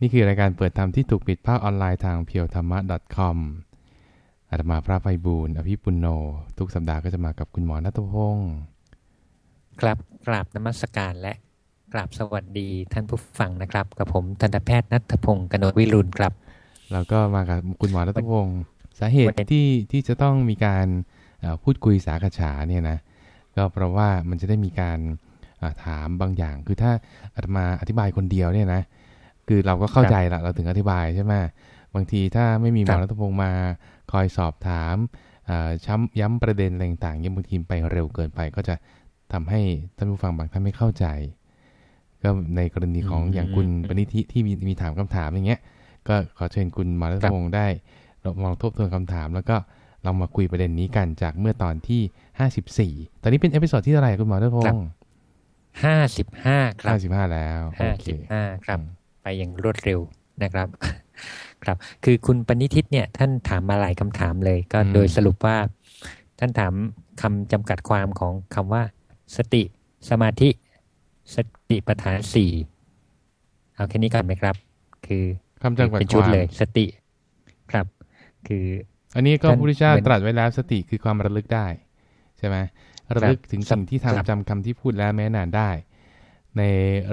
นี่คือรายการเปิดธรรมที่ถูกปิดภาคออนไลน์ทางเพียวธรรมะ .com อาตมาพระไพบูลอภิปุโน ทุกสัปดาห์ก็จะมากับคุณหมอณัฐพงศ์ครับกราบนมัสการและกราบสวัสดีท่านผู้ฟังนะครับ กับผมทันตแพทย์นัทพงศ์กนวิรุณครับเราก็มากับคุณหมอณัฐพงศ์สาเหตุที่ที่จะต้องมีการพูดคุยสาขฉาเนี่ยนะก็เพราะว่ามันจะได้มีการถามบางอย่าง คือถ้าอาตมาอธิบายคนเดียวเนี่ยนะ คือเราก็เข้าใจละเราถึงอธิบายใช่ไหมบางทีถ้าไม่มีหมอรัตพงศ์มาคอยสอบถามช้ำย้ำประเด็นอะไรต่างๆยังบางทีไปเร็วเกินไป ก็จะทำให้ท่านผู้ฟังบางท่านไม่เข้าใจ ก็ในกรณีของอย่างคุณปณิธิที่มีมีถามคำถามอย่างเงี้ย ก็ขอเชิญคุณหมอรัตพงศ์ได้เราลองทบทวนคำถาม แล้วก็เรามาคุยประเด็นนี้กันจากเมื่อตอนที54ตอนนี้เป็น episode ที่เท่าไหร่คุณหมอรัตพงศ์ห้าสิบห้าครับห้าสิบห้าแล้วห้าสิบห้าครับไป อย่างรวดเร็วนะครับ ครับ คือคุณปณิทิตเนี่ย ท่านถามมาหลายคำถามเลย ก็โดยสรุปว่า ท่านถามคำจำกัดความของคำว่า สติ สมาธิ สติปัฏฐานสี่เอาแค่นี้ก่อนไหมครับ คือคำจำกัดความชุดเลย สติครับ คือ อันนี้ก็พระพุทธเจ้าตรัสไว้แล้วสติคือความระลึกได้ ใช่ไหมระลึกถึงสิ่งที่ทำจำคำที่พูดแล้วแม้นานได้ ใน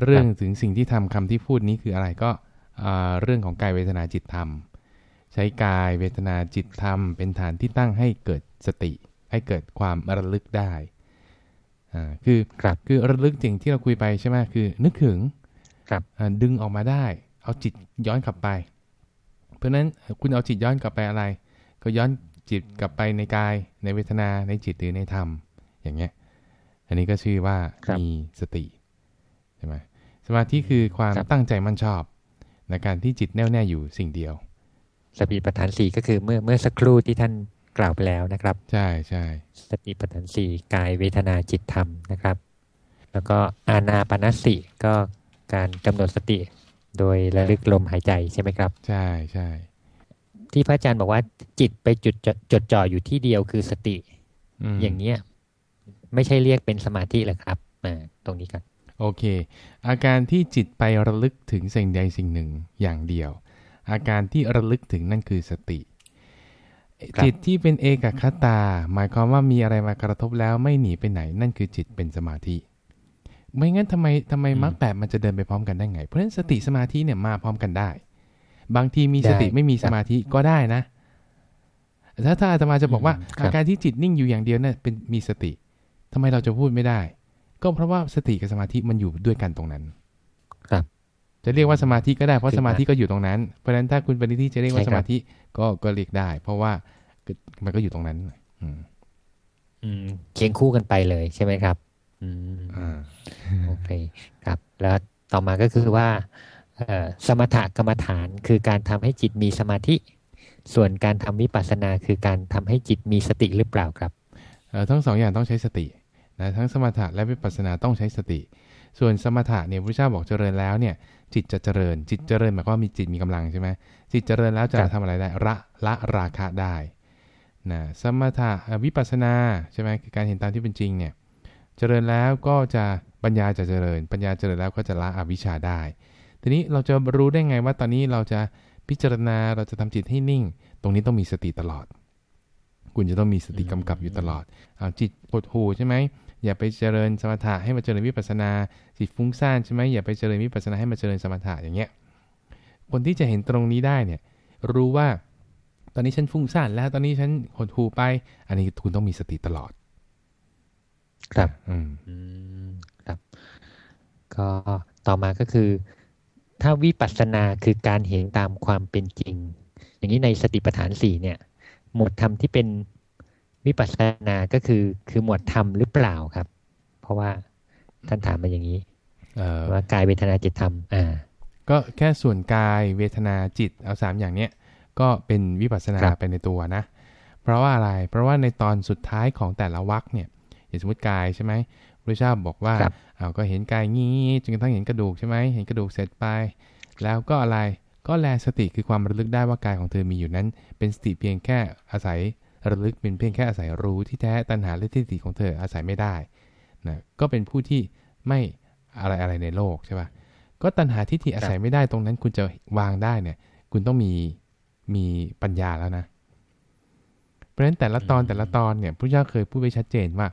เรื่องถึงสิ่งที่ทำคำที่พูดนี้คืออะไรก็เรื่องของกายเวทนาจิตธรรม ใช้กายเวทนาจิตธรรม เป็นฐานที่ตั้งให้เกิดสติ ให้เกิดความระลึกได้อ่าคือครับคือระลึกสิ่งที่เราคุยไปใช่ไหมคือนึกถึงครับดึงออกมาได้ เอาจิตย้อนกลับไป เพราะฉะนั้นคุณเอาจิตย้อนกลับไปอะไร ก็ย้อนจิตกลับไปในกายในเวทนาในจิตหรือในธรรมอย่างเงี้ย อันนี้ก็ชื่อว่ามีสติใช่ไหมสมาธิคือความตั้งใจมั่นชอบในการที่จิตแน่วแน่อยู่สิ่งเดียวสติปัฏฐานสี่ก็คือเมื่อเมื่อสักครู่ที่ท่านกล่าวไปแล้วนะครับ ใช่ใช่สติปัฏฐานสี่กายเวทนาจิตธรรมนะครับ แล้วก็อานาปนสติก็การกำหนดสติ โดยระลึกลมหายใจใช่ไหมครับ ใช่ใช่ที่พระอาจารย์บอกว่าจิตไปจุดจดจ่ออยู่ที่เดียวคือสติ อย่างเนี้ยไม่ใช่เรียกเป็นสมาธิหรอครับตรงนี้กัน โอเค อาการที่จิตไประลึกถึงสิ่งใดสิ่งหนึ่งอย่างเดียว อาการที่ระลึกถึงนั่นคือสติ จิตที่เป็นเอกคตา หมายความว่ามีอะไรมากระทบแล้วไม่หนีไปไหน นั่นคือจิตเป็นสมาธิ ไม่งั้นทำไมทำไมมรรคแปดมันจะเดินไปพร้อมกันได้ไง เพราะฉะนั้นสติสมาธิเนี่ยมาพร้อมกันได้ บางทีมีสติไม่มีสมาธิก็ได้นะ ถ้าถ้าอาตมาจะบอกว่าอาการที่จิตนิ่งอยู่อย่างเดียวเนี่ยเป็นมีสติทำไมเราจะพูดไม่ได้ ก็เพราะว่าสติกับสมาธิมันอยู่ด้วยกันตรงนั้น ครับ จะเรียกว่าสมาธิก็ได้เพราะสมาธิก็อยู่ตรงนั้น เพราะฉะนั้นถ้าคุณปณิธิจะเรียกว่าสมาธิก็ก็เรียกได้ เพราะว่ามันก็อยู่ตรงนั้น อืมอืมเคียงคู่กันไปเลยใช่ไหมครับ อืมอ่าโอเคครับ แล้วต่อมาก็คือว่าสมถกรรมฐานคือการทำให้จิตมีสมาธิ ส่วนการทำวิปัสสนาคือการทำให้จิตมีสติหรือเปล่าครับทั้งสองอย่างต้องใช้สติ นะทั้งสมถะและวิปัสสนาต้องใช้สติ ส่วนสมถะเนี่ยพระเจ้าบอกเจริญแล้วเนี่ย จิตจะเจริญ จิตเจริญหมายความว่ามีจิตมีกำลังใช่ไหมจิตเจริญแล้วจะทำอะไรได้ละละราคะได้นะสมถะวิปัสสนาใช่ไหมคือการเห็นตามที่เป็นจริงเนี่ยเจริญแล้วก็จะปัญญาจะเจริญ ปัญญาเจริญแล้วก็จะละอวิชชาได้ ทีนี้เราจะรู้ได้ไงว่าตอนนี้เราจะพิจารณาเราจะทำจิตให้นิ่ง ตรงนี้ต้องมีสติตลอด คุณจะต้องมีสติกำกับอยู่ตลอดเอาจิตปวดหูใช่ไหม อย่าไปเจริญสมถะให้มาเจริญวิปัสนาจิตฟุ้งซ่านใช่ไหมอย่าไปเจริญวิปัสนาให้มาเจริญสมถะอย่างเงี้ยคนที่จะเห็นตรงนี้ได้เนี่ยรู้ว่าตอนนี้ฉันฟุ้งซ่านแล้วตอนนี้ฉันหดหูไป อันนี้คุณต้องมีสติตลอด ครับ อืมครับ ก็ต่อมาก็คือ ถ้าวิปัสสนาคือการเห็นตามความเป็นจริง อย่างนี้ในสติปัฏฐานสี่เนี่ย หมวดธรรมที่เป็น วิปัสสนาก็คือคือหมวดธรรมหรือเปล่าครับ เพราะว่าท่านถามมาอย่างนี้ว่ากายเวทนาจิตธรรมอ่าก็แค่ส่วนกายเวทนาจิตเอาสามอย่างเนี้ยก็เป็นวิปัสสนาไปในตัวนะ เพราะว่าอะไร เพราะว่าในตอนสุดท้ายของแต่ละวรรคเนี่ยอย่างสมมติกายใช่ไหมพระเจ้าบอกว่าเอาก็เห็นกายงี้จนกระทั่งเห็นกระดูกใช่ไหมเห็นกระดูกเสร็จไป แล้วก็อะไรก็แลสติคือความระลึกได้ว่ากายของเธอมีอยู่นั้น เป็นสติเพียงแค่อาศัย ระลึกเป็นเพียงแค่อาศัยรู้ที่แท้ตัณหาและทิฏฐิของเธออาศัยไม่ได้นะก็เป็นผู้ที่ไม่อะไรอะไรในโลกใช่ปะก็ก็ตัณหาทิฏฐิอาศัยไม่ได้ตรงนั้นคุณจะวางได้เนี่ย คุณต้องมีมีปัญญาแล้วนะ เพราะฉะนั้นแต่ละตอนแต่ละตอนเนี่ยพระเจ้าเคยพูดไว้ชัดเจนว่า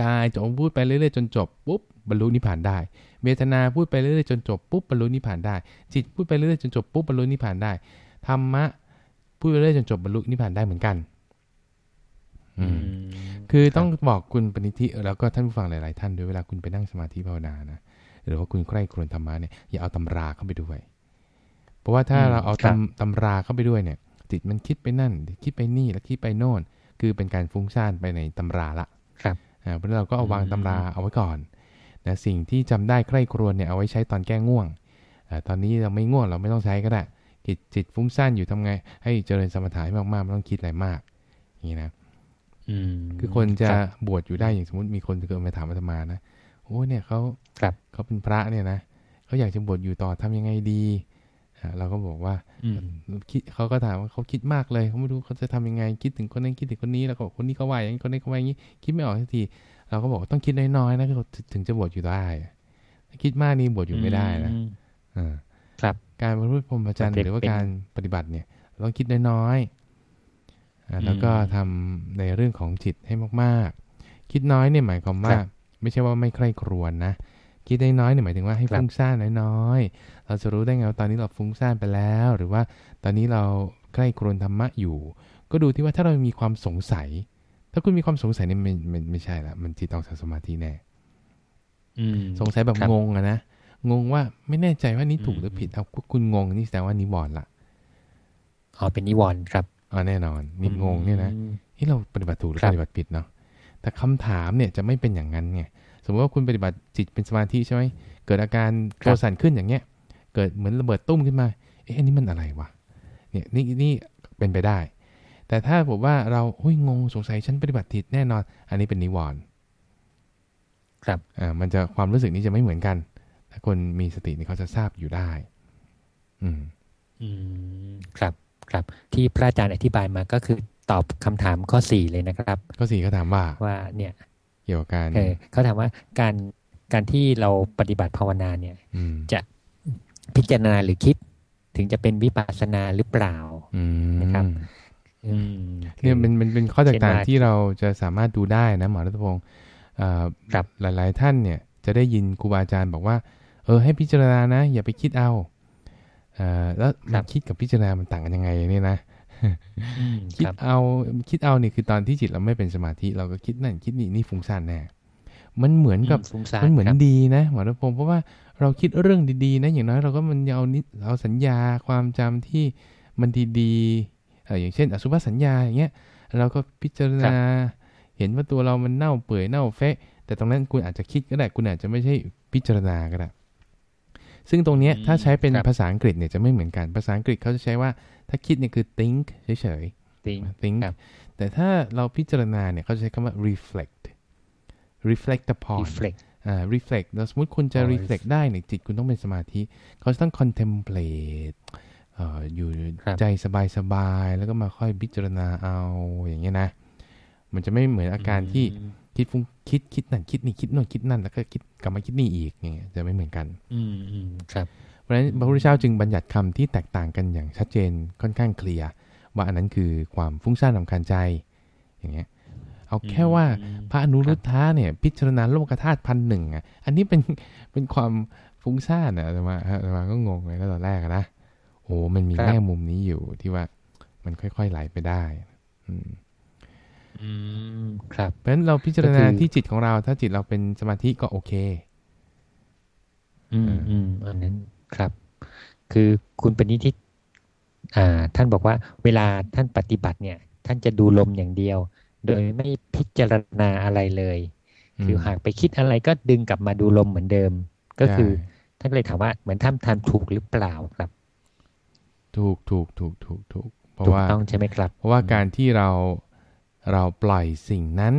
กายจะพูดไปเรื่อยๆจนจบปุ๊บบรรลุนิพพานได้ เวทนาพูดไปเรื่อยๆจนจบปุ๊บบรรลุนิพพานได้ จิตพูดไปเรื่อยๆจนจบปุ๊บบรรลุนิพพานได้ธรรมะพูดไปเรื่อยๆจนจบบรรลุนิพพานได้เหมือนกันอืม คือต้องบอกคุณปณิธิแล้วก็ท่านผู้ฟังหลาย ๆ ท่านด้วยเวลาคุณไปนั่งสมาธิภาวนานะหรือว่าคุณใคร่ครวญธรรมะเนี่ยอย่าเอาตำราเข้าไปด้วย เพราะว่าถ้าเราเอาตำตำราเข้าไปด้วยเนี่ยจิตมันคิดไปนั่น คิดไปนี่แล้วคิดไปโน่น คือเป็นการฟุ้งซ่านไปในตำราละครับอ่าเพราะฉะนั้นเราก็เอาวางตำราเอาไว้ก่อนนะสิ่งที่จำได้ใคร่ครวญเนี่ยเอาไว้ใช้ตอนแก้ง่วงอาตอนนี้เราไม่ง่วงเราไม่ต้องใช้ก็ได้จิตจิตฟุ้งซ่านอยู่ทำไง ให้เจริญสมถะให้มากๆไม่ต้องคิดอะไรมาก อย่างนี้นะอืม คือคนจะรับบวชอยู่ได้อย่างสมมติมีคนเกิดมาถามอาตมานะโอ้เนี่ยเขาครับเขาเป็นพระเนี่ยนะเขาอยากจะบวชอยู่ต่อทำยังไงดีอ่าเราก็บอกว่าอืมคิดเขาก็ถามว่าเขาคิดมากเลยเขาไม่รู้เขาจะทำยังไง คิดถึงคนนั้นคิดถึงคนนี้แล้วก็บอกคนนี้เขาว่าอย่างนี้คนนี้เขาว่าอย่างนี้คิดไม่ออกสักทีเราก็บอกว่าต้องคิดน้อยๆนะคือถึงจะบวชอยู่ได้ถ้าคิดมากนี่บวชอยู่ไม่ได้นะอืมอ่าครับการบรรลุพรหมจรรย์เป็นหรือว่าเป็นการปฏิบัติเนี่ยเราต้องคิดน้อยๆอ่า แล้วก็อืมทำในเรื่องของจิตให้มากๆ คิดน้อยเนี่ยหมายความว่าครับไม่ใช่ว่าไม่ใคร่ครวญนะ คิดน้อยๆเนี่ยหมายถึงว่าให้ครับฟุ้งซ่านน้อยๆ เราจะรู้ได้ไงว่าตอนนี้เราฟุ้งซ่านไปแล้ว หรือว่าตอนนี้เราใกล้ครวญธรรมะอยู่ ก็ดูที่ว่าถ้าเรามีความสงสัย ถ้าคุณมีความสงสัยเนี่ยมันมันไม่ใช่ละมันจิตออกจากสมาธิแน่อืมสงสัยแบบครับงงอะนะงงว่าไม่แน่ใจว่านี่ถูกอืมหรือผิดเอาคุณงงนี่แสดงว่านิวรณ์ละอ๋อเป็นนิวรณ์ครับ อ๋อแน่นอนนิงงเนี่ยนะอืมที่เราปฏิบัติถูกหรือครับปฏิบัติผิดเนาะแต่คำถามเนี่ยจะไม่เป็นอย่างนั้นไงสมมติว่าคุณปฏิบัติจิตเป็นสมาธิใช่ไหมเกิดอาการตัวสั่นขึ้นอย่างเงี้ย เกิดเหมือนระเบิดตุ้มขึ้นมา เอ๊ะอันนี้มันอะไรวะเนี่ยนี่นี่เป็นไปได้ แต่ถ้าบอกว่าเราโอ้ยงงสงสัยฉันปฏิบัติผิดแน่นอน อันนี้เป็นนิวรณ์ครับอ่ามันจะความรู้สึกนี้จะไม่เหมือนกัน ถ้าคนมีสตินี่เขาจะทราบอยู่ได้ อืม อืม ครับ ครับ ที่พระอาจารย์อธิบายมาก็คือตอบคำถามข้อสี่เลยนะครับก็สี่เขาถามว่าว่าเนี่ยเกี่ยวกับการเออเขาถามว่าการการที่เราปฏิบัติภาวนาเนี่ยอืมจะพิจารณาหรือคิด ถึงจะเป็นวิปัสสนาหรือเปล่าอืมนะครับอืมเนี่ยมันมันเป็นข้อแตกต่างเช่นว่าที่เราจะสามารถดูได้นะหมอรัตพงศ์เอ่อครับหลายๆท่านเนี่ย จะได้ยินครูบาอาจารย์บอกว่า เออให้พิจารณานะ อย่าไปคิดเอาเอ่อ แล้วครัมันบคิดกับพิจารณามันต่างกันยังไงเนี่ยนะอืมคิดครับเอาคิดเอานี่คือตอนที่จิตเราไม่เป็นสมาธิ เราก็คิดนั่นคิดนี่นี่ฟุ้งซ่านแน่มันเหมือนกับฟุ้งซ่านมันเหมือนครับดีนะหมอรัตพงศ์เพราะว่าเราคิดเรื่องดีๆนะอย่างน้อยเราก็มันเอานิเอาสัญญาความจำที่มันดีๆเอออย่างเช่น อสุภสัญญาอย่างเงี้ยเราก็พิจารณา เห็นว่าตัวเรามันเน่าเปื่อยเน่าเฟะแต่ตรงนั้นคุณอาจจะคิดก็ได้คุณอาจจะไม่ใช่พิจารณาก็ได้ ซึ่งตรงเนี้ยอืมถ้าใช้เป็นครับภาษาอังกฤษเนี่ยจะไม่เหมือนกัน ภาษาอังกฤษเขาจะใช้ว่าถ้าคิดเนี่ยคือ think เฉยจริงๆ think ครับแต่ถ้าเราพิจารณาเนี่ยเขาจะใช้คำว่า reflect reflect upon reflect อ่า reflect แล้วสมมติคุณจะอ๋อ reflect ได้เนี่ยจิตคุณต้องเป็นสมาธิ เขาจะต้อง contemplate เอ่ออยู่ครับใจสบายๆ แล้วก็มาค่อยพิจารณาเอาอย่างเงี้ยนะ มันจะไม่เหมือนอาการที่อืมคิดฟุ้งคิดคิดนั่นคิดนี่คิดโน่นคิดนั่นแล้วก็คิด กลับมาคิดนี่อีกอย่างเงี้ยจะไม่เหมือนกัน อืมอืมครับเพราะฉะนั้นพระพุทธเจ้าจึงบัญญัติคำที่แตกต่างกันอย่างชัดเจนค่อนข้างเคลียร์ว่าอันนั้นคือความฟุ้งซ่านรำคาญใจ อย่างเงี้ยเอาแค่ว่าอืมพระอนุรุทธะเนี่ย พิจารณาโลกธาตุพันหนึ่งอะ อันนี้เป็นเป็นความฟุ้งซ่านอะแต่มาแต่มาก็งงเลยแล้วตอนแรกอะนะโอ้มันมีครับแง่มุมนี้อยู่ที่ว่ามันค่อยๆไหลไปได้ อืม อืมครับ เพราะฉะนั้นเราพิจารณาก็คือที่จิตของเรา ถ้าจิตเราเป็นสมาธิก็โอเค อืมเอออือืมอันนั้นครับ คือคุณปณิธิอ่า ท่านบอกว่า เวลาท่านปฏิบัติเนี่ย ท่านจะดูลมอย่างเดียว โดยไม่พิจารณาอะไรเลย คือหากไปคิดอะไรก็ดึงกลับมาดูลมเหมือนเดิม ก็คือใช่ท่านก็เลยถามว่าเหมือนท่านทำถูกหรือเปล่าครับ ถูกถูกถูกถูกถูกเพราะถูกว่าต้องใช่ไหมครับ เพราะว่าการที่เรา เราปล่อยสิ่งนั้น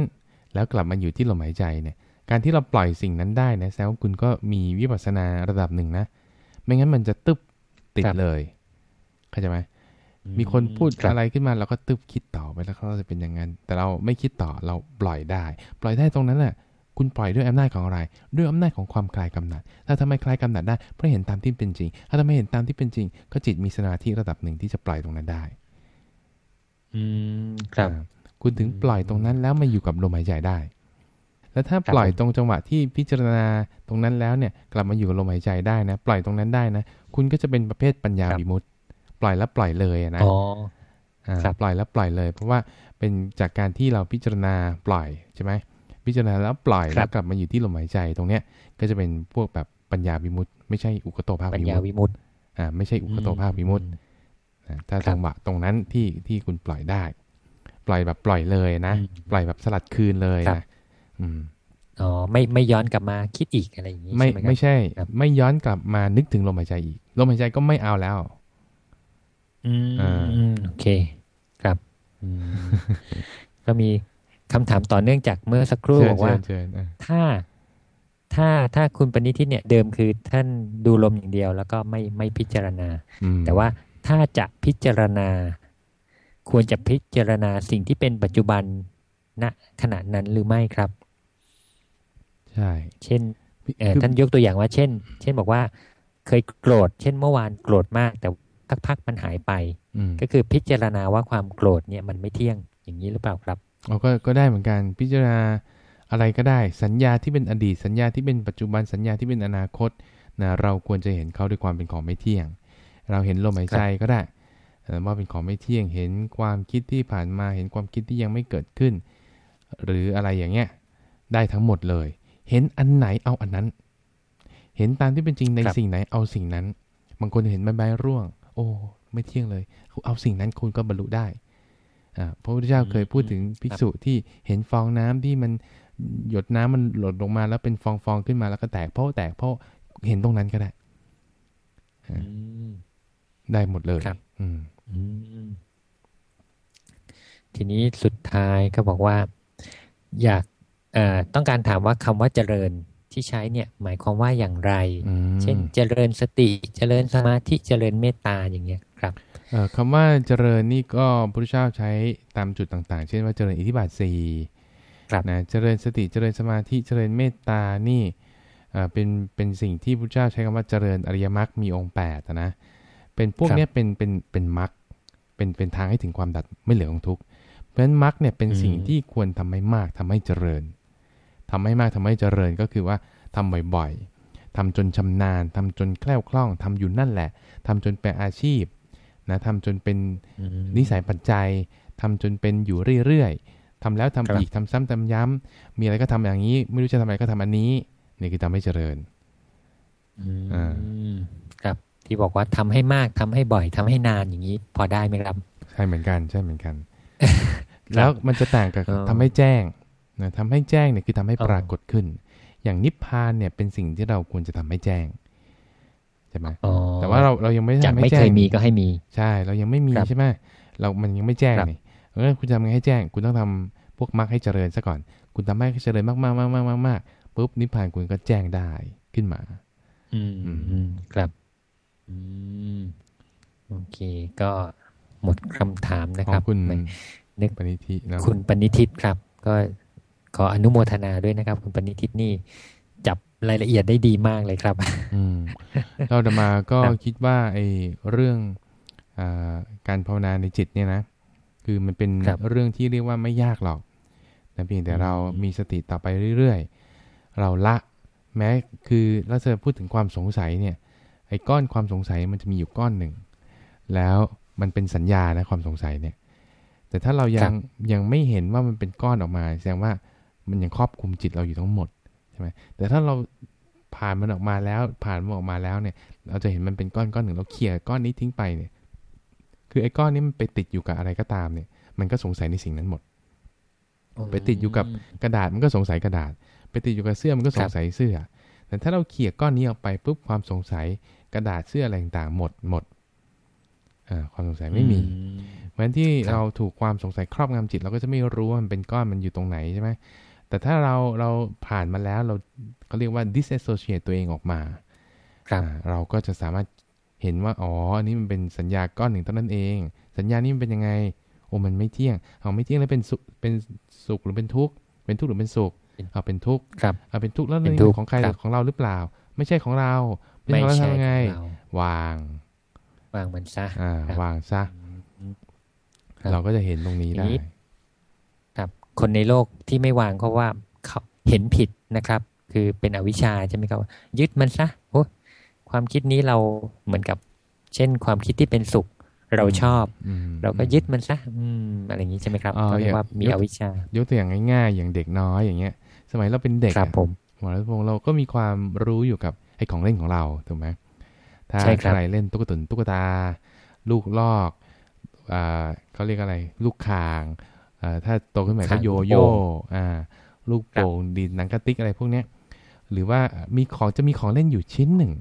แล้วกลับมาอยู่ที่ลมหายใจเนี่ยการที่เราปล่อยสิ่งนั้นได้นะแสดงว่าคุณก็มีวิปัสสนาระดับหนึ่งนะ ไม่งั้นมันจะตึบติดครับเลยเข้าใจไหมมีคนพูดครับอะไรขึ้นมาเราก็ตึบคิดต่อไปแล้วเขาจะเป็นอย่างนั้น แต่เราไม่คิดต่อเราปล่อยได้ ปล่อยได้ตรงนั้นแหละคุณปล่อยด้วยอำนาจของอะไร ด้วยอำนาจของความคลายกำหนัด ถ้าทำไมคลายกำหนัดได้ เพราะเห็นตามที่เป็นจริง ถ้าทำไมเห็นตามที่เป็นจริง ก็จิตมีสมาธิระดับหนึ่งที่จะปล่อยตรงนั้นได้ อืม ครับอ่า คุณถึงปล่อยตรงนั้นแล้วมาอยู่กับลมหายใจได้ แล้วถ้าปล่อยตรงจังหวะที่พิจารณาตรงนั้นแล้วเนี่ย กลับมาอยู่กับลมหายใจได้นะ ปล่อยตรงนั้นได้นะ คุณก็จะเป็นประเภทปัญญาครับวิมุตติปล่อยแล้วปล่อยเลยอะนะอ๋ออ่าครับปล่อยแล้วปล่อยเลย เพราะว่าเป็นจากการที่เราพิจารณาปล่อยใช่ไหมพิจารณาแล้วปล่อยครัแล้บวกลับมาอยู่ที่ลมหายใจตรงเนี้ยก็จะเป็นพวกแบบปัญญาวิมุตติไม่ใช่อุกโตภาคปัญวิญามุตติวิมุตติอ่าไม่ใช่อุกโตภาควิมุตตินะถ้าครับจังหวะตรงนั้นที่ที่คุณปล่อยได้ ปล่อยแบบปล่อยเลยนะอืมปล่อยแบบสลัดคืนเลยครับนะอืมอ๋อไม่ไม่ย้อนกลับมาคิดอีกอะไรอย่างนี้ไม่ใช่ไหมครับไม่ใช่ครับไม่ย้อนกลับมานึกถึงลมหายใจอีก ลมหายใจก็ไม่เอาแล้ว อืมอ่าอืมโอเค ครับอืมก็มีคำถามต่อเนื่องจากเมื่อสักครู่เชิญบอกว่าเชิญเชิญอะถ้าถ้าถ้าคุณปณิทิตเนี่ยเดิมคือท่านดูลมอย่างเดียว แล้วก็ไม่ไม่พิจารณาอืมแต่ว่าถ้าจะพิจารณา ควรจะพิจารณาสิ่งที่เป็นปัจจุบันณขณะนั้นหรือไม่ครับ ใช่ เช่นเอ่อคือท่านยกตัวอย่างว่าเช่น เช่นบอกว่า เคยโกรธ เช่นเมื่อวานโกรธมาก แต่สักพักมันหายไปอืมก็คือพิจารณาว่าความโกรธเนี่ยมันไม่เที่ยงอย่างนี้หรือเปล่าครับเราก็ก็ได้เหมือนกันพิจารณาอะไรก็ได้ สัญญาที่เป็นอดีตสัญญาที่เป็นปัจจุบันสัญญาที่เป็นอนาคตนะเราควรจะเห็นเขาด้วยความเป็นของไม่เที่ยง เราเห็นลมหายใจก็ได้เอ่อ ว่าเป็นของไม่เที่ยงเห็นความคิดที่ผ่านมาเห็นความคิดที่ยังไม่เกิดขึ้น หรืออะไรอย่างเงี้ยได้ทั้งหมดเลย เห็นอันไหนเอาอันนั้น เห็นตามที่เป็นจริงในครับสิ่งไหนเอาสิ่งนั้น บางคนเห็นใบไม้ร่วง โอ้ ไม่เที่ยงเลย เอาสิ่งนั้นคุณก็บรรลุได้อ่าพระพุทธเจ้าเคยพูดถึงภิกษุที่เห็นฟองน้ำที่มันหยดน้ำมันหลดลงมาแล้วเป็นฟองฟองๆขึ้นมาแล้วก็แตกเพราะแตกเพราะเห็นตรงนั้นก็ได้อืมได้หมดเลยครับ อืมอืม ทีนี้สุดท้ายก็บอกว่า อยากเอ่อต้องการถามว่าคำว่าเจริญที่ใช้เนี่ยหมายความว่าอย่างไรอืมเช่นเจริญสติเจริญสมาธิเจริญเมตตาอย่างเงี้ยครับเอ่อคำว่าเจริญนี่ก็พระพุทธเจ้าใช้ตามจุดต่างๆ เช่นว่าเจริญอิทธิบาทสี่ครับนะเจริญสติเจริญสมาธิเจริญเมตตานี่เอ่อเป็นเป็นสิ่งที่พระพุทธเจ้าใช้คำว่าเจริญอริยมรรคมีองค์แปดอะนะเป็นพวกครับเนี้ยเป็นเป็นเป็นมรรค เป็นเป็นทางให้ถึงความดับไม่เหลือของทุกข์เพราะฉะนั้นมรรคเนี่ยเป็นสิ่งที่ควรทำให้มากทำให้เจริญทำให้มากทำให้เจริญก็คือว่าทำบ่อยๆทำจนชำนาญทำจนแคล่วคล่องทำอยู่นั่นแหละทำจนเป็นอาชีพนะทำจนเป็นอืมนิสัยปัจจัยทำจนเป็นอยู่เรื่อยๆทำแล้วทำครับอีกทำซ้ำทำย้ำมีอะไรก็ทำอย่างนี้ ไม่รู้จะทำอะไรก็ทำอันนี้นี่คือทำให้เจริญ อืมอ่าครับ ที่บอกว่าทำให้มากทำให้บ่อยทำให้นานอย่างนี้ พอได้ไหมครับ ใช่เหมือนกันใช่เหมือนกัน แล้วมันจะต่างกับอ๋อทำให้แจ้งนะทำให้แจ้งเนี่ยคือทำให้อ๋อปรากฏขึ้น อย่างนิพพานเนี่ยเป็นสิ่งที่เราควรจะทำให้แจ้งใช่ไหมอ๋อแต่ว่าเราเรายังไม่ได้จากทำให้ไม่แจ้เคงยมีก็ให้มี ใช่ เรายังไม่มีครับใช่ไหมเรามันยังไม่แจ้งครับนี่เออคุณจะทำไงให้แจ้ง คุณต้องทำพวกมรรคให้เจริญซะก่อน คุณทำให้เจริญมากๆมากๆมากๆมากๆปุ๊บนิพพานคุณก็แจ้งได้ขึ้นมา อืมอืมอืมครับอืมโอ เคก็หมดคำถามนะขคอรับบคุณไม่นึกปณิธิเนาะคุณปณิทิตครับ ก็ขออนุโมทนาด้วยนะครับ คุณปณิทิตนี่จับรายละเอียดได้ดีมากเลยครับอืมเราจะมาก็ครับคิดว่าไอ้เรื่องอาการภาวนาในจิตเนี่ยนะคือมันเป็นครับเรื่องที่เรียกว่าไม่ยากหรอกนะเพียงแต่อืมเรามีสติต่อไปเรื่อยๆ เราละแม้คือถ้าจะพูดถึงความสงสัยเนี่ยไอ้ก้อนความสงสัยมันจะมีอยู่ก้อนหนึ่ง แล้วมันเป็นสัญญานะความสงสัยเนี่ย แต่ถ้าเรายังยังไม่เห็นว่ามันเป็นก้อนออกมา แสดงว่ามันยังครอบคลุมจิตเราอยู่ทั้งหมดใช่ไหมแต่ถ้าเราผ่านมันออกมาแล้ว ผ่านมันออกมาแล้วเนี่ย เราจะเห็นมันเป็นก้อนก้อนหนึ่งเราเขี่ยก้อนนี้ทิ้งไปเนี่ย คือไอ้ก้อนนี้มันไปติดอยู่กับอะไรก็ตามเนี่ย มันก็สงสัยในสิ่งนั้นหมดไปติดอยู่กับกระดาษมันก็สงสัยกระดาษ ไปติดอยู่กับเสื้อมันก็สงสัยเสื้อ แต่ถ้าเราเขี่ยก้อนนี้ออกไปปุ๊บความสงสัยกระดาษเสื้ออะไรต่างๆหมดหมดอ่า ความสงสัยไม่มีอืเหมือนที่ครับเราถูกความสงสัยครอบงำจิต เราก็จะไม่รู้ว่ามันเป็นก้อนมันอยู่ตรงไหนใช่ไหมแต่ถ้าเราเราผ่านมาแล้วเราก็เรียกว่า disassociate ตัวเองออกมาครับอ่าเราก็จะสามารถเห็นว่าอ๋ออันนี้มันเป็นสัญญาก้อนหนึ่งเท่านั้นเอง สัญญานี้มันเป็นยังไงโอ้มันไม่เที่ยงเอาไม่เที่ยงแล้วเป็นสุขเป็นสุขหรือเป็นทุกข์เป็นทุกข์หรือเป็นสุขเอาเป็นทุกข์ครับเอาเป็นทุกข์แล้วเป็นนี่ทุกข์ของใครครับของเราหรือเปล่า ไม่ใช่ของเราเป็นของเราทำไงของเราวาง วางมันซะอ่าครับวางซะครับเราก็จะเห็นตรงนี้ทีได้นี้ครับ คนในโลกที่ไม่วางเพราะว่าเขาเห็นผิดนะครับ คือเป็นอวิชชาใช่ไหมครับ ยึดมันซะโอ้ความคิดนี้เราเหมือนกับ เช่น ความคิดที่เป็นสุข เราชอบอืมเราก็ยึดมันซะอืมอะไรอย่างนี้ใช่ไหมครับอ๋อเขาเรียกว่ามียกอวิชชายกตัวอย่างง่ายๆ อย่างเด็กน้อยอย่างเงี้ย สมัยเราเป็นเด็กครับอะผมหมอรัตพงศ์เราก็มีความรู้อยู่กับไอ้ของเล่นของเราถูกไหม ถ้าใช่ครับใครเล่นตุ๊กตุนตุ๊กตา ลูกลอกอ่าเขาเรียกอะไร ลูกคางอ่าถ้าโตขึ้นมาก็โยโย่อ่าลูกโป่งดินหนังกระติกอะไรพวกเนี้ยหรือว่ามีของจะมีของเล่นอยู่ชิ้นหนึ่ง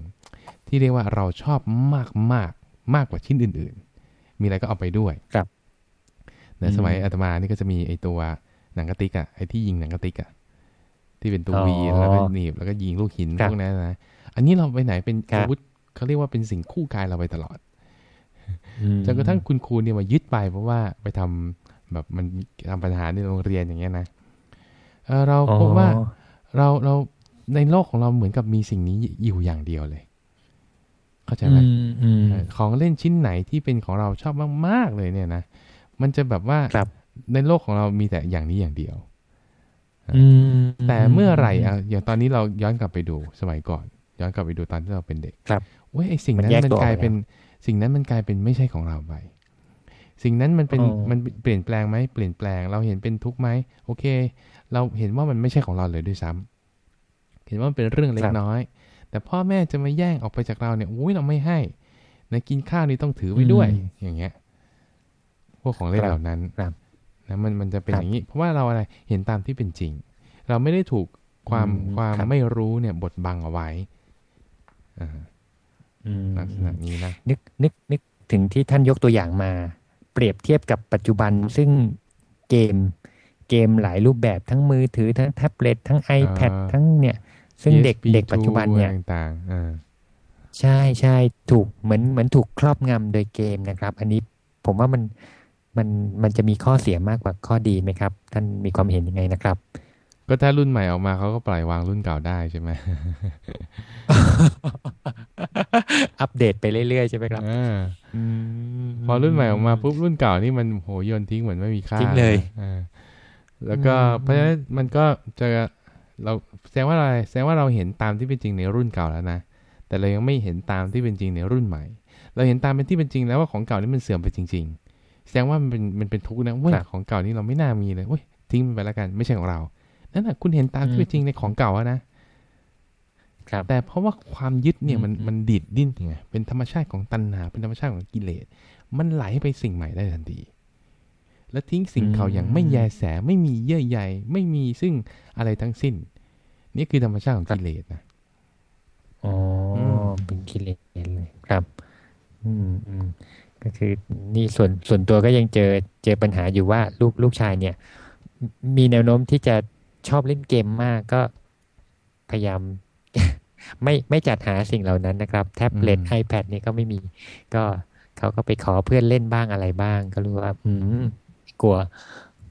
ที่เรียกว่าเราชอบมากมากมากกว่าชิ้นอื่น ๆ มีอะไรก็เอาไปด้วยครับในสมัยอาตมานี่ก็จะมีไอ้ตัวหนังกระติกอะไอ้ที่ยิงหนังกระติกอะที่เป็นตัวอ๋อวีแล้วก็หนีบแล้วก็ยิงลูกหินครับพวกนั้นนะอันนี้เราไปไหนเป็นครับอาวุธ เขาเรียกว่าเป็นสิ่งคู่กายเราไปตลอดอืมจนกระทั่งคุณครูเนี่ยมายึดไปเพราะว่าไปทำแบบมันทำปัญหาในโรงเรียนอย่างเงี้ยนะเออเราพบว่าอ๋อเราเราในโลกของเราเหมือนกับมีสิ่งนี้อยู่อย่างเดียวเลย เข้าใจไหมอืมอืมเออของเล่นชิ้นไหนที่เป็นของเราชอบมากๆเลยเนี่ยนะมันจะแบบว่าครับในโลกของเรามีแต่อย่างนี้อย่างเดียวอืมแต่เมื่อไหร่อะอย่างตอนนี้เราย้อนกลับไปดูสมัยก่อน ย้อนกลับไปดูตอนที่เราเป็นเด็กครับเว้ยไอสิ่งนั้นมันแยกมันตัวออกกลายไปแล้วเป็นสิ่งนั้นมันกลายเป็นไม่ใช่ของเราไป สิ่งนั้นมันเป็นอ๋อมันเปลี่ยนแปลงไหมเปลี่ยนแปลง เราเห็นเป็นทุกข์ไหมโอเค เราเห็นว่ามันไม่ใช่ของเราเลยด้วยซ้ำเห็นว่ามันเป็นเรื่องเล็กน้อย แต่พ่อแม่จะมาแย่งออกไปจากเราเนี่ยอุ้ยเราไม่ให้นะกินข้าวนี่ต้องถือไว้ด้วย อย่างเงี้ย พวกของเล่นครับเหล่านั้นครับนะมันมันจะเป็นครับอย่างนี้ เพราะว่าเราอะไรเห็นตามที่เป็นจริง เราไม่ได้ถูกความอืมความครับไม่รู้เนี่ยบดบังเอาไว้อ่าอืม ลักษณะนี้นะนึกนึกนึกถึงที่ท่านยกตัวอย่างมา เปรียบเทียบกับปัจจุบันซึ่งเกมเกมหลายรูปแบบทั้งมือถือทั้งแท็บเล็ตทั้ง iPad อ่าทั้งเนี่ย ซึ่งเด็ก PSP เด็กปัจจุบันเนี่ยอะไรต่างๆอ่าใช่ใช่ถูกเหมือนเหมือนถูกครอบงำโดยเกมนะครับ อันนี้ผมว่ามันมันมันจะมีข้อเสียมากกว่าข้อดีไหมครับ ท่านมีความเห็นยังไงนะครับ ก็ถ้ารุ่นใหม่ออกมาเขาก็ปล่อยวางรุ่นเก่าได้ใช่ไหมอัปเดตไปเรื่อยๆใช่ไหมครับอ่ามพอรุ่นใหม่ออกมาปุ๊บรุ่นเก่านี่มันโหโยนทิ้งเหมือนไม่มีค่าทิ้งเลยอ่าแล้วก็อืมเพราะฉะนั้นมันก็จะเราแสดงว่าอะไรแสดงว่าเราเห็นตามที่เป็นจริงในรุ่นเก่าแล้วนะแต่เรายังไม่เห็นตามที่เป็นจริงในรุ่นใหม่ เราเห็นตามเป็นที่เป็นจริงแล้วว่าของเก่านี่มันเสื่อมไปจริง ๆ แสดงว่ามันเป็นมันเป็นทุกข์นะเว้ยครับของเก่านี่เราไม่น่ามีเลยเว้ยทิ้งมันไปแล้วกัน ไม่ใช่ของเรา นั่นแหะคุณเห็นตามที่เป็นจริงในของเก่าอะนะครับแต่เพราะว่าความยึดเนี่ยมันอืมมันดิดดิ้นไงเป็นธรรมชาติของตัณหา เป็นธรรมชาติของกิเลส มันไหลไปสิ่งใหม่ได้ทันที แล้วทิ้งสิ่งเก่าอย่างไม่แยแสไม่มีเยื่อใยไม่มีซึ่งอะไรทั้งสิ้น นี่คือธรรมชาติของกิเลสนะอ๋ออมเป็นกิเลสเลยครับ อืมอืมก็คือนี่ส่วนส่วนตัวก็ยังเจอเจอปัญหาอยู่ว่าลูกลูกชายเนี่ย มีแนวโน้มที่จะ ชอบเล่นเกมมากก็พยายามไม่ไม่จัดหาสิ่งเหล่านั้นนะครับ แท็บเล็ตอืม iPad นี่ก็ไม่มี ก็เขาก็ไปขอเพื่อนเล่นบ้างอะไรบ้าง ก็รู้ว่า อืมกลัว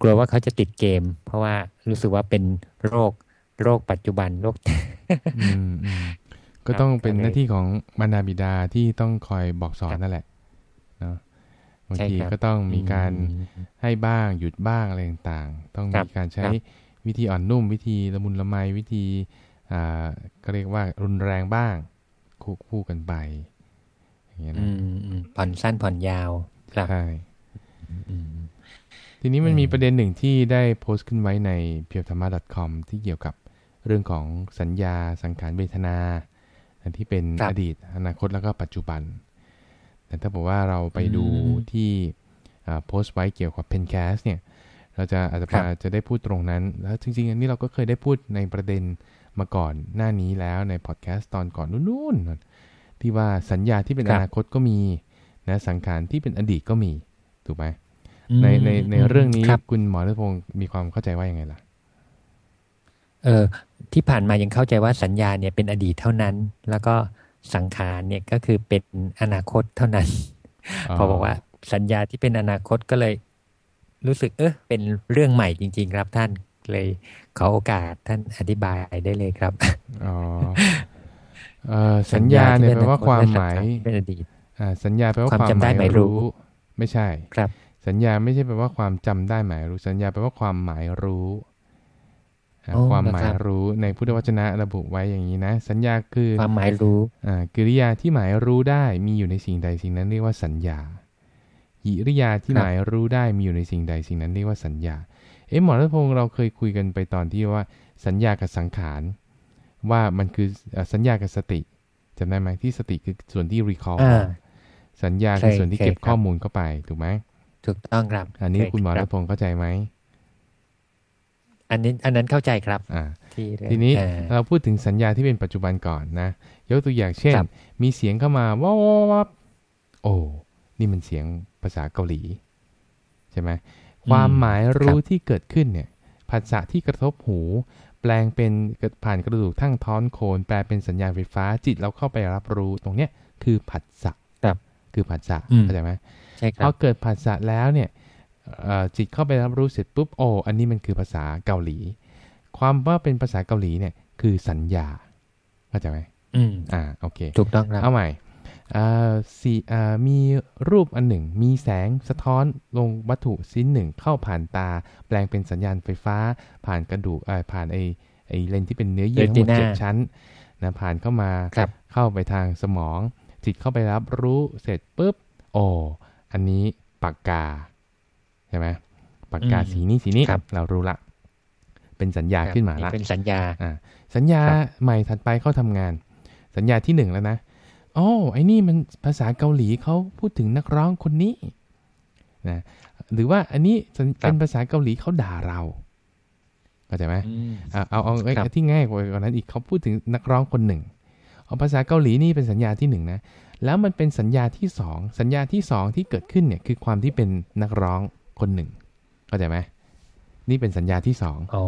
กลัวว่าเขาจะติดเกม เพราะว่ารู้สึกว่าเป็นโรคโรคปัจจุบันโรคอืมอืมก็ต้องเป็นก็เลยหน้าที่ของบรรดาบิดาที่ต้องคอยบอกสอนครับนั่นแหละเนาะบางใช่ทีครับก็ต้องมีการอืมให้บ้างหยุดบ้างอะไรต่างๆ ต้องครัมีบการใช้ครับ วิธีอ่อนนุ่ม วิธีละมุนละไมวิธีอ่าก็เรียกว่ารุนแรงบ้างคู่คู่กันไปอย่างเงี้ยอืนะมอืมผ่อนสั้นผ่อนยาวครับใช่อืมทีนี้มันมีอืมประเด็นหนึ่งที่ได้โพสต์ขึ้นไว้ใน p u r e t h a m a c o m ที่เกี่ยวกับเรื่องของสัญญาสังขารเวทนาอันที่เป็นครับอดีตอนาคตแล้วก็ปัจจุบัน แต่ถ้าบอกว่าเราไปดูอืมที่อ่าโพสต์ไว้เกี่ยวกับ Pencast เนี่ย เราจะอาจจะครับจะได้พูดตรงนั้น แล้วจริงๆอันนี้เราก็เคยได้พูดในประเด็นมาก่อนหน้านี้แล้วในพอดแคสต์ตอนก่อนนู้นๆที่ว่าสัญญาที่เป็นครัอบนาคตก็มีนะสังขารที่เป็นอดีตก็มีถูกไหมอืมในในในเรื่องนี้ครับคุณหมอรัตพงศ์มีความเข้าใจว่ายังไงล่ะเออที่ผ่านมายังเข้าใจว่าสัญญาเนี่ยเป็นอดีตเท่านั้น แล้วก็สังขารเนี่ยก็คือเป็นอนาคตเท่านั้น พอบอกว่าสัญญาที่เป็นอนาคตก็เลย รู้สึกเออเป็นเรื่องใหม่จริง ๆ ครับท่านเลยขอโอกาสท่านอธิบายได้เลยครับอ๋อเอ่อสัญญาเนี่ยแปลว่าความหมายเป็นอดีตอ่าสัญญาแปลว่าความมคาวจำได้หมายหมายรู้รู้ ไม่ใช่ครับ สัญญาไม่ใช่แปลว่าความจำได้หมายรู้ สัญญาแปลว่าความหมายรู้อ่าโอ้ความหมายนะครับรู้ในพุทธวจนะระบุไว้อย่างนี้นะ สัญญาคือความหมายรู้อ่ากริยาที่หมายรู้ได้มีอยู่ในสิ่งใดสิ่งนั้นเรียกว่าสัญญา กิริยาที่ครับหมายรู้ได้มีอยู่ในสิ่งใดสิ่งนั้นเรียกว่าสัญญา เอ๊ะหมอรัตพงศ์เราเคยคุยกันไปตอนที่ว่าสัญญากับสังขารว่ามันคือเอ่อสัญญากับสติจำได้ไหมที่สติคือส่วนที่ recall อ่าสัญญาคือเคยส่วนที่เคยเก็บครับข้อมูลเข้าไปถูกไหมถูกต้องครับ อันนี้เยคุณหมอรัรับฐพงศ์เข้าใจไหมอันนี้อันนั้นเข้าใจครับอ่าที่เรื่องทีนี้อ่าเราพูดถึงสัญญาที่เป็นปัจจุบันก่อนนะ ยกตัวอย่างเช่นครับมีเสียงเข้ามาว้าวว้าวว้าวโอ้ นี่มันเสียงภาษาเกาหลี ใช่ไหมความหมายรู้ที่เกิดขึ้นเนี่ยภาษาที่กระทบหู แปลงเป็นผ่านกระดูกทั้งท้อนโคน แปลเป็นสัญญาณไฟฟ้าจิตเราเข้าไปรับรู้ตรงเนี้ยคือผัสสะครับคือผัสสะอืมเข้าใจไหมใช่คพรัอบเกิดผัสสะแล้วเนี่ยเอ่อจิตเข้าไปรับรู้เสร็จปุ๊บโอ้อันนี้มันคือภาษาเกาหลี ความว่าเป็นภาษาเกาหลีเนี่ยคือสัญญาเข้าใจไหมอืมอ่าโอเค ถูกต้องครับเอาใหม่เอ่อ สี่เอ่อมีรูปอันหนึ่ง มีแสงสะท้อนลงวัตถุชิ้นหนึ่งเข้าผ่านตา แปลงเป็นสัญญาณไฟฟ้า ผ่านกระดูกเอ่อผ่านไอไอเลนส์ที่เป็นเนื้อเยื่อทั้งหมด Retina เจ็ดชั้นนะผ่านเข้ามาครับเข้าไปทางสมอง จิตเข้าไปรับรู้เสร็จปุ๊บโอ้อันนี้ปากกาใช่ไหมปากกาอืมสีนี้สีนี้ครับเรารู้ละ เป็นสัญญาขึ้นมาละเป็นสัญญาอ่าสัญญาครับใหม่ถัดไปเข้าทำงาน สัญญาที่หนึ่งแล้วนะ โอ้ไอ้นี่มันภาษาเกาหลีเขาพูดถึงนักร้องคนนี้นะหรือว่าอันนี้เป็นภาษาเกาหลีเขาด่าเราเข้าใจไหมอืมอะเอาเอาเอาครับที่ง่ายกว่านั้นอีกเขาพูดถึงนักร้องคนหนึ่งเอาภาษาเกาหลีนี่เป็นสัญญาที่หนึ่งนะแล้วมันเป็นสัญญาที่สองสัญญาที่สองที่เกิดขึ้นเนี่ยคือความที่เป็นนักร้องคนหนึ่งเข้าใจไหมนี่เป็นสัญญาที่สองอ๋อ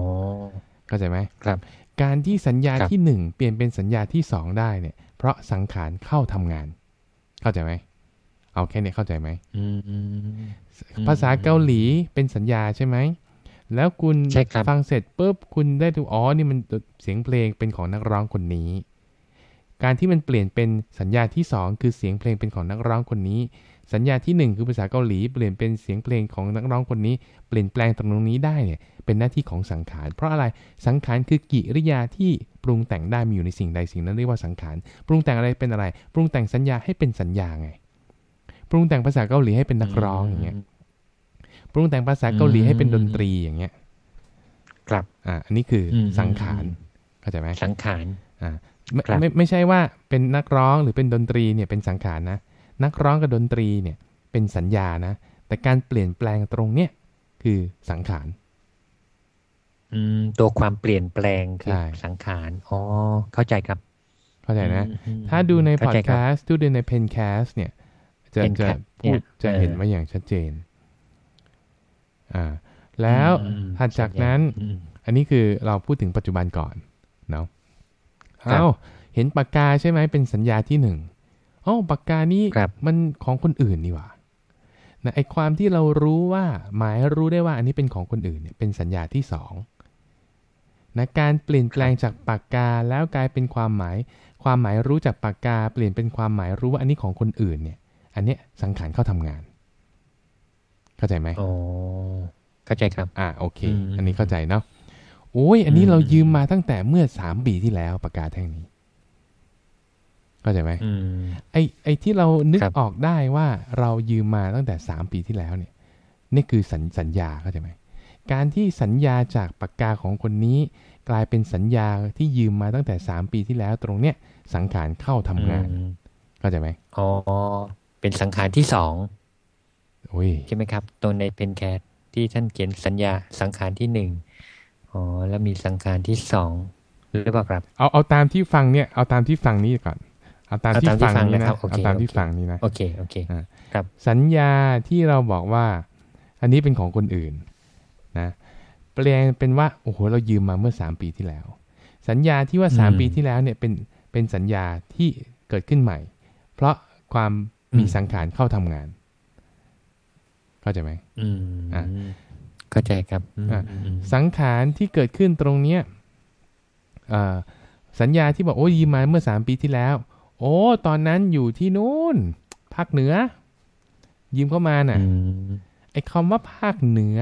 เข้าใจไหมครับ การที่สัญญาครับที่หนึ่งเปลี่ยนเป็นสัญญาที่สองได้เนี่ย เพราะสังขารเข้าทำงาน เข้าใจไหมเอาแค่นี้เข้าใจไหมอืมอืมภาษาเกาหลีเป็นสัญญาใช่ไหมแล้วคุณใช่ครับฟังเสร็จปุ๊บคุณได้ดูอ๋อนี่มันเสียงเพลงเป็นของนักร้องคนนี้ การที่มันเปลี่ยนเป็นสัญญาที่สองคือเสียงเพลงเป็นของนักร้องคนนี้ สัญญาที่หนึ่งคือภาษาเกาหลีเปลี่ยนเป็นเสียงเพลงของนักร้องคนนี้ เปลี่ยนแปลงตรงนี้ได้เนี่ยเป็นหน้าที่ของสังขาร เพราะอะไรสังขารคือกิริยาที่ปรุงแต่งได้มีอยู่ในสิ่งใดสิ่งนั้นเรียกว่าสังขารปรุงแต่งอะไรเป็นอะไร ปรุงแต่งสัญญาให้เป็นสัญญาไง ปรุงแต่งภาษาเกาหลีให้เป็นนักร้องอย่างเงี้ยปรุงแต่งภาษาเกาหลีให้เป็นดนตรีอย่างเงี้ย ครับ อ่า อันนี้คืออมสังขารอืมเข้าใจไหมสังขารอ่าไม่ครับไม่ไม่ใช่ว่าเป็นนักร้องหรือเป็นดนตรีเนี่ยเป็นสังขารนะ นักร้องกับดนตรีเนี่ยเป็นสัญญานะ แต่การเปลี่ยนแปลงตรงเนี้ยคือสังขารอืมตัวความเปลี่ยนแปลงคือใช่สังขาร อ๋อ เข้าใจครับ เข้าใจนะอืมถ้าดูในพอเข้าดใจแครับสต์ดูในเพนแคสต์เนี่ย จะ Pencast จะเนี่พูยดจะเออเห็นไว้อย่างชัดเจน อ่า แล้วอืมถัดจากนั้นอืมอันนี้คือเราพูดถึงปัจจุบันก่อน เนาะครับเอาเห็นปากกาใช่ไหมเป็นสัญญาที่หนึ่ง อ๋อปากกานี้ครับมันของคนอื่นนี่หว่านะไอความที่เรารู้ว่าหมายรู้ได้ว่าอันนี้เป็นของคนอื่นเนี่ยเป็นสัญญาที่สองนะการเปลี่ยนแปลงจากปากกาแล้วกลายเป็นความหมาย ความหมายรู้จากปากกา เปลี่ยนเป็นความหมายรู้ว่าอันนี้ของคนอื่นเนี่ย อันเนี้ยสังขารเข้าทำงาน เข้าใจไหมอ๋อเข้าใจครับ อ่าโอเคอืมอันนี้เข้าใจเนาะโอ้ยอันนี้อืมเรายืมมาตั้งแต่เมื่อสามปีที่แล้วปากกาแท่งนี้ เข้าใจไหมอืมไอ้ไอ้ที่เรานึกครับออกได้ว่าเรายืมมาตั้งแต่สามปีที่แล้วเนี่ย นี่คือสัญสัญญาเข้าใจไหมการที่สัญญาจากปากกาของคนนี้ กลายเป็นสัญญาที่ยืมมาตั้งแต่สามปีที่แล้วตรงเนี้ยสังขารเข้าทำงานอืมเข้าใจไหมอ๋อเป็นสังขารที่สองโอ้ยใช่ไหมครับตัวในเพนแคสที่ท่านเขียนสัญญาสังขารที่หนึ่งอ๋อแล้วมีสังขารที่สองหรือเปล่าครับ เอาเอาตามที่ฟังเนี่ยเอาตามที่ฟังนี้ก่อน เอาตามเอาที่ตามที่ฟังฟังนี้นะนะครับโอเคเอาตามที่โอเคฟังนี้นะโอเคโอเคอ่าครับ สัญญาที่เราบอกว่า อันนี้เป็นของคนอื่น นะเปลี่ยนเป็นว่าโอ้โหเรายืมมาเมื่อสามปีที่แล้ว สัญญาที่ว่าสามอืมปีที่แล้วเนี่ยเป็นเป็นสัญญาที่เกิดขึ้นใหม่ เพราะความมีอืมสังขารเข้าทำงาน เข้าใจไหมอืมอะเข้าเข้าใจครับอะสังขารที่เกิดขึ้นตรงเนี้ยอ่าสัญญาที่บอกโอ้ยืมมาเมื่อสามปีที่แล้ว โอ้ ตอนนั้นอยู่ที่นู้นภาคเหนือ ยืมเข้ามาน่ะอืมไอ้คำว่าภาคเหนือ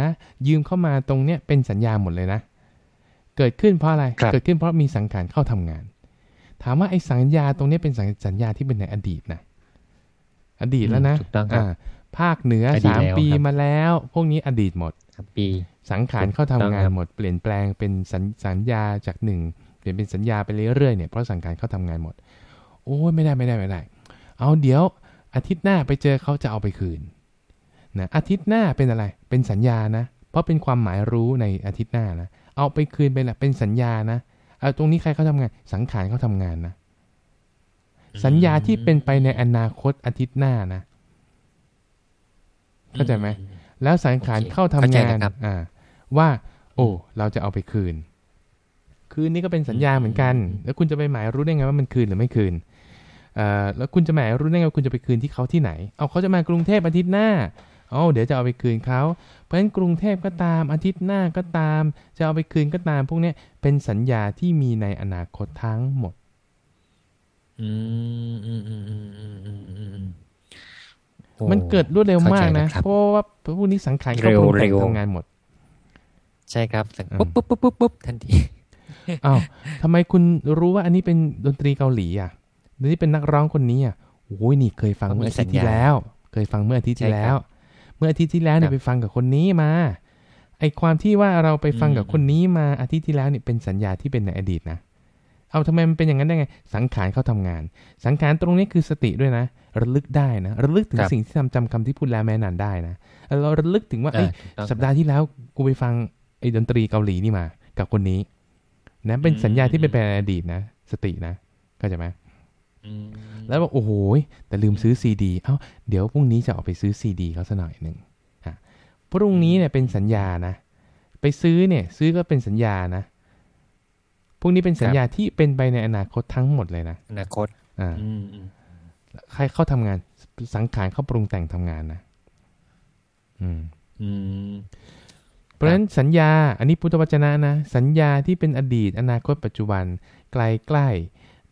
ยืมเข้ามาตรงเนี้ยเป็นสัญญาหมดเลยนะ เกิดขึ้นเพราะอะไรครับเกิดขึ้นเพราะมีสังขารเข้าทำงาน ถามว่าไอ้สัญญาตรงเนี้ยเป็นสัญสัญญาที่เป็นในอดีตนะอดีตแล้วนะถูกต้องครับอ่าภาคเหนืออดีตสามแล้วปีครับมาแล้ว พวกนี้อดีตหมดครับปีสังขารเข้าทำถูกต้องงานครับหมด เปลี่ยนแปลงเป็นสัญสัญญาจากหนึ่งเปลี่ยนเป็นสัญญาไปเรื่อยๆเนี่ยเพราะสังขารเข้าทำงานหมด โอ้ยไม่ได้ไม่ได้ไม่ได้ เอาเดี๋ยวอาทิตย์หน้าไปเจอเขาจะเอาไปคืนนะอาทิตย์หน้าเป็นอะไร เป็นสัญญานะ เพราะเป็นความหมายรู้ในอาทิตย์หน้านะ เอาไปคืนเป็นอะไรเป็นสัญญานะเอาตรงนี้ใครเขาทำงาน สังขารเขาทำงานนะ สัญญาที่เป็นไปในอนาคตอาทิตย์หน้านะเข้าใจไหมแล้วสังขารโอเคเข้าทำเข้าใจงานแล้วครับอ่า ว่า โอ้ เราจะเอาไปคืน คืนนี้ก็เป็นสัญญาเหมือนกัน แล้วคุณจะไปหมายรู้ได้ไงว่ามันคืนหรือไม่คืนเอ่อ แล้วคุณจะหมายรู้ได้ไงว่าคุณจะไปคืนที่เขาที่ไหน เอาเขาจะมากรุงเทพอาทิตย์หน้าอ๋อเดี๋ยวจะเอาไปคืนเขา เพราะฉะนั้นกรุงเทพก็ตามอาทิตย์หน้าก็ตาม จะเอาไปคืนก็ตาม พวกนี้เป็นสัญญาที่มีในอนาคตทั้งหมดมันเกิดรวดเร็วมากนะ เพราะว่าพวกนี้สังขารเขาปรุงแทำงานหมด ใช่ครับปุ๊บปุ๊บปุ๊บปุ๊บทันทีอ้าวทำไมคุณรู้ว่าอันนี้เป็นดนตรีเกาหลีอะ นี่เป็นนักร้องคนนี้อะโอ้ยนี่เคยฟังเขามีเมื่ออาทิตย์สัญที่ญาแล้ว เคยฟังเมื่ออาทิตย์ที่ใช่ครับแล้ว เมื่ออาทิตย์ที่แล้วเนี่คยรับไปฟังกับคนนี้มาไอความที่ว่าเราไปฟังกับอืมคนนี้มาอาทิตย์ที่แล้วเนี่ยเป็นสัญญาที่เป็นในอดีตนะ เอาทำไมมันเป็นอย่างนั้นได้ไง สังขารเขาทำงาน สังขารตรงนี้คือสติด้วยนะ ระลึกได้นะ ระลึกถึงครับสิ่งที่ทำจำคำที่พูดแล้วแม่นานได้นะ เราระลึกถึงว่าเอเอ้อยถูกต้องสัปดาห์ที่แล้วกูไปฟังไอ้ดนตรีเกาหลีนี่มา กับคนนี้นะเป็นสัญญาที่เป็นไปในอดีตนะ สตินะเข้าใจไหมอืม แล้วบอกโอ้โหแต่ลืมซื้อซีดีเอ้าเดี๋ยวพรุ่งนี้จะออกไปซื้อซีดีเขาสักหน่อยหนึ่งฮะพรุ่งนี้เนี่ยเป็นสัญญานะ ไปซื้อเนี่ย ซื้อก็เป็นสัญญานะพวกนี้เป็นสัญญาที่เป็นไปในอนาคตทั้งหมดเลยนะอนาคตอ่าอืมอืมใครเข้าทำงานสังขารเข้าปรุงแต่งทำงานนะอืม อืมเพราะฉะนั้นสัญญา อันนี้พุทธวจนะนะ สัญญาที่เป็นอดีต อนาคตปัจจุบันไกลใกล้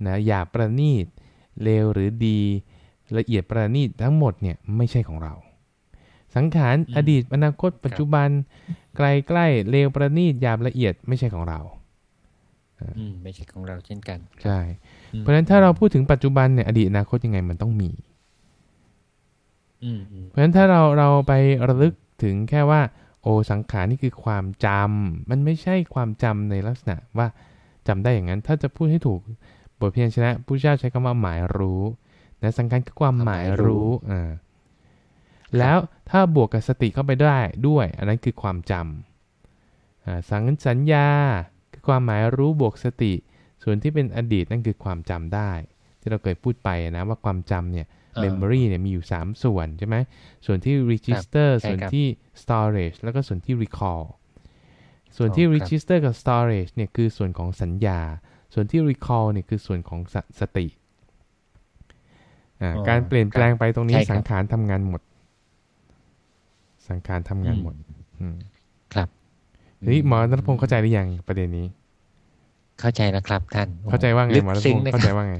นะหยาบประณีต เลวหรือดี ละเอียดประณีตทั้งหมดเนี่ยไม่ใช่ของเรา สังขารอืมอดีตอนาคต ปัจจุบัน ไกลใกล้เลวประณีตหยาบละเอียดไม่ใช่ของเราอืมไม่ใช่ของเราเช่นกัน ใช่อืมเพราะฉะนั้นถ้าเราพูดถึงปัจจุบันเนี่ยอดีตอนาคตยังไงมันต้องมีอืมอืมเพราะฉะนั้นถ้าเราเราไประลึกถึงแค่ว่า โอสังขารนี่คือความจำมันไม่ใช่ความจำในลักษณะว่าจำได้อย่างนั้น ถ้าจะพูดให้ถูก บทเพียรชนะผู้เจ้าใช้คำว่าหมายรู้แต่สังขารคือความหมายรู้อ่าแล้วถ้าบวกกับสติเข้าไปได้ด้วย อันนั้นคือความจำอ่าสังสัญญาคือความหมายรู้บวกสติ ส่วนที่เป็นอดีตนั่นคือความจำได้ ที่เราเคยพูดไปนะว่าความจำเนี่ยอ่า memory เนี่ยมีอยู่ 3 ส่วนใช่ไหมส่วนที่ register ใช่ส่วนครับที่ storage แล้วก็ส่วนที่ recall ส่วนที่อ๋อครับ register กับ storage เนี่ยคือส่วนของสัญญา ส่วนที่ recall เนี่ยคือส่วนของสสติอ่าอ๋อการเปลี่ยนแปลงไปตรงนี้ใช่ครับสังขารทำงานหมด สังขารทำงานหมดอืมครับเฮ้ยหมอนัทพงศ์เข้าใจหรือยังประเด็นนี้ เข้าใจแล้วครับ ท่าน เข้าใจว่าไงลึกหมอนัทซึ้พงงศ์นะเข้าคใจรับว่าไง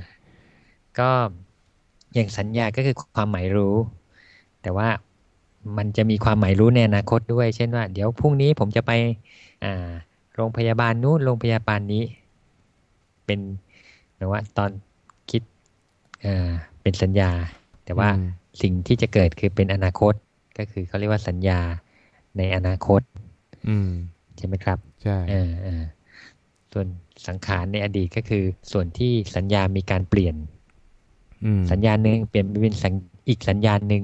ก็อย่างสัญญาก็คือความหมายรู้ แต่ว่ามันจะมีความหมายรู้ในอนาคตด้วย เช่นว่า เดี๋ยวพรุ่งนี้ผมจะไป อ่า โรงพยาบาลนู้นโรงพยาบาลนี้ เป็นหมายว่าตอนคิดอ่าเป็นสัญญา แต่ว่าอืมสิ่งที่จะเกิดคือเป็นอนาคตก็คือเขาเรียกว่าสัญญาในอนาคต อืมใช่ไหมครับใช่เออเออส่วนสังขารในอดีตก็คือ ส่วนที่สัญญามีการเปลี่ยนอืมสัญญาณหนึ่งเปลี่ยนไปเป็นสัญอีกสัญญาณหนึ่ง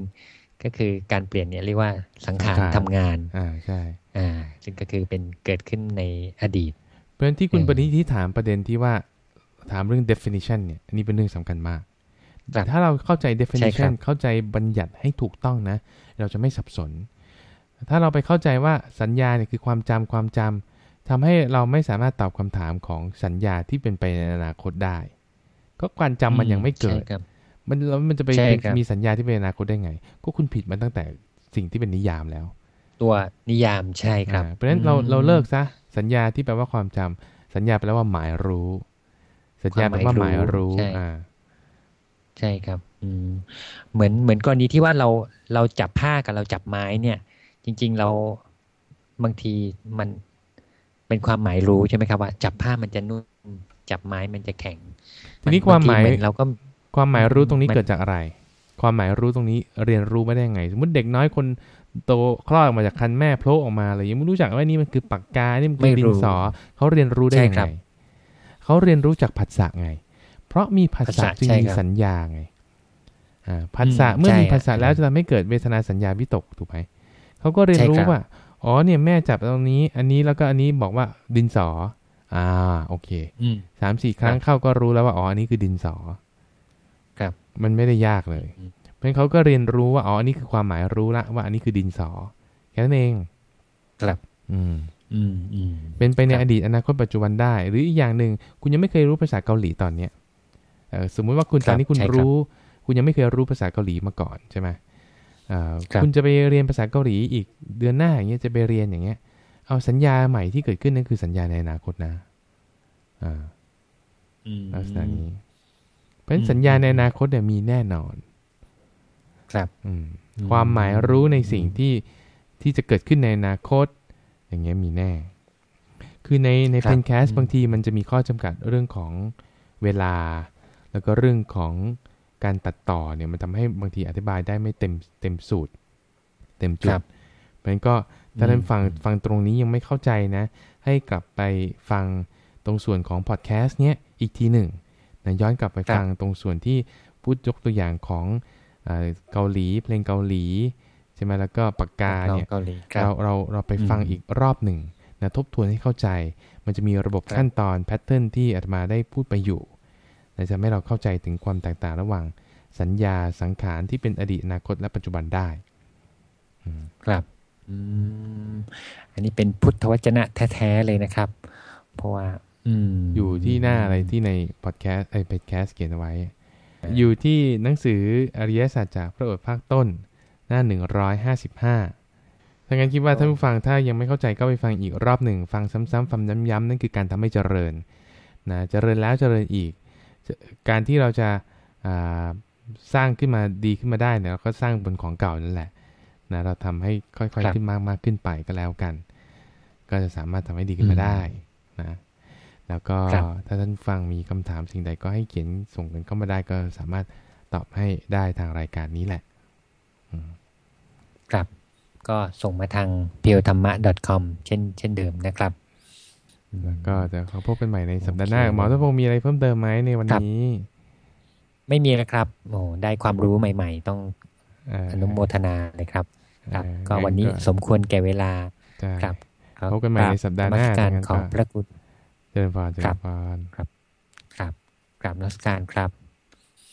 ก็คือการเปลี่ยนเนี่ยเรียกว่าสังขารสังขารทำงาน อ่าใช่ อ่า ซึ่งก็คือเป็นเกิดขึ้นในอดีต เพราะฉะนั้นที่คุณเออปณิธิถามประเด็นที่ว่า ถามเรื่อง definition เนี่ยอันนี้เป็นเรื่องสำคัญมาก แต่ถ้าเราเข้าใจใช่ครั definition บเข้าใจบัญญัติให้ถูกต้องนะ เราจะไม่สับสน ถ้าเราไปเข้าใจว่าสัญญาเนี่ยคือความจำความจำทำให้เราไม่สามารถตอบคำถามของสัญญาที่เป็นไปในอนาคตได้ ก็ความจำมันยังไม่เกิดใช่ครับมันแล้วมันจะไปใช่เป็นครับมีสัญญาที่เป็นอนาคตได้ไง ก็คุณผิดมันตั้งแต่สิ่งที่เป็นนิยามแล้ว ตัวนิยามใช่ครับอ่าเพราะฉะนั้นเราเราเลิกซะสัญญาที่แปลว่าความจำสัญญาแปลว่าหมายรู้ สัญญาแปลว่าหมายรู้ใช่อ่าใช่ครับ อืมเหมือนเหมือนกรณีที่ว่าเราเราจับผ้ากับเราจับไม้เนี่ย จริง ๆ เราบางทีมันเป็นความหมายรู้ใช่ไหมครับว่าจับผ้ามันจะนุ่มจับไม้มันจะแข็ง ทีนี้ความหมายบงทีนเราก็ความหมายรู้ตรงนี้มันเกิดจากอะไร ความหมายรู้ตรงนี้เรียนรู้ไม่ได้ยังไง สมมติเด็กน้อยคนโตคลอดออกมาจากคันแม่โผล่ออกมาเลยยังไม่รู้จักว่านี่มันคือปากกานี่มันคือไม่ดิรู้นสอเขาเรียนรู้ได้ยังใช่ครัไงบ เขาเรียนรู้จากผัสสะไง เพราะมีผัสผัสสะสะจึงใช่มีครับสัญญาไงอ่าผัสสะอืมเมื่อมีใช่ผัสสะอะแล้วจะทำให้เกิดเวทนาสัญญาวิตกถูกไหมเขาก็เรียนใช่รู้ครับว่าอ๋อเนี่ยแม่จับตรงนี้ อันนี้แล้วก็อันนี้บอกว่าดินสอ อ่า โอเคอืมสามสี่ครั้งเข้าก็รู้แล้วว่าอ๋ออันนี้คือดินสอ ครับ มันไม่ได้ยากเลยอืมเพราะฉะนั้นเขาก็เรียนรู้ว่าอ๋ออันนี้คือความหมายรู้ละว่าอันนี้คือดินสอแค่นั้นเอง ครับ อืมอืมอืม เป็นไปในครับอดีตอนาคตปัจจุบันได้ หรืออีกอย่างหนึ่งคุณยังไม่เคยรู้ภาษาเกาหลีตอนเนี้ยเอ่อสมมุติว่าคุณคตรัอบนนี้คุณใช่ครับรู้ คุณยังไม่เคยรู้ภาษาเกาหลีมาก่อนใช่ไหมเอ่อครับคุณจะไปเรียนภาษาเกาหลีอีกเดือนหน้าอย่างเงี้ยจะไปเรียนอย่างเงี้ย เอาสัญญาใหม่ที่เกิดขึ้นนั่นคือสัญญาในอนาคตนะอ่าอืมลักษณะนี้เพราะฉะนั้นอืมสัญญาในอนาคตเนี่ยมีแน่นอน ครับ อืมอืมความหมายรู้ในสิ่งที่ที่จะเกิดขึ้นในอนาคต อย่างเงี้ยมีแน่ คือในในครับเพนแคสอืมบางทีมันจะมีข้อจำกัดเรื่องของเวลา แล้วก็เรื่องของการตัดต่อเนี่ยมันทำให้บางทีอธิบายได้ไม่เต็มเต็มสูตร เต็มจุครับเพราะฉะนั้นก็ถ้าท่านอืมฟังฟังตรงนี้ยังไม่เข้าใจนะ ให้กลับไปฟังตรงส่วนของพอดแคสต์เนี้ยอีกทีหนึ่งนะย้อนกลับไปฟังตรงส่วนที่พูดยกตัวอย่างของเอ่อเกาหลีเพลงเกาหลีใช่ไหมแล้วก็ปากกาเนี่ยเกาหลีครับเราเราเราไปฟังอืมอีกรอบหนึ่งนะทบทวนให้เข้าใจ มันจะมีระบบครับขั้นตอน pattern ที่อาตมาได้พูดไปอยู่นะจะให้เราเข้าใจถึงความแตกต่างระหว่าง สัญญาสังขารที่เป็นอดีตอนาคตและปัจจุบันได้อืมครับอืมอันนี้เป็นพุทธวจนะแท้ๆเลยนะครับ เพราะว่าอืมอยู่ที่หน้าอะไรที่ในพอดแคสต์ไอ้พอดแคสต์เขียนเอาไว้ อยู่ที่หนังสืออริยสัจจากพระโอษฐ์ภาคต้น หน้า 155ถ้างั้นคิดว่าท่านผู้ฟังถ้ายังไม่เข้าใจก็ไปฟังอีกรอบหนึ่ง ฟังซ้ำๆฟังย้ำๆนั่นคือการทำให้เจริญนะเจริญแล้วเจริญอีกจะการที่เราจะอ่าสร้างขึ้นมาดีขึ้นมาได้เนี่ยเราก็สร้างบนของเก่านั่นแหละนะเราทำให้ค่อยครัๆบขึ้นมากมากขึ้นไปก็แล้วกัน ก็จะสามารถทำให้ดีขึ้นมาได้นะแล้วก็ครับถ้าท่านฟังมีคำถามสิ่งใดก็ให้เขียนส่งกันเข้ามาได้ก็สามารถตอบให้ได้ทางรายการนี้แหละ ครับ ก็ส่งมาทาง p e o t h a m m a com เช่นเช่นเดิมนะครับ แล้วก็จะขอพบกันใหม่ในสัปดาห์หน้าโอเคหมอทพงศ์มีอะไรเพิ่มเติมไหมในวันครับนี้ ไม่มีนะครับโอ้ได้ความรู้ใหม่ ๆ ต้องเอนุโมทนาเลยครับ ครับเอ่อก็วันนี้งั้สมควรแก่เวลาใช่ครับพบกันใหม่ในสัปดาห์หน้ากรบการงั้นขอบก็พระคุณเจริญพรเจริครัญบพรครับกราบนมัสการครับ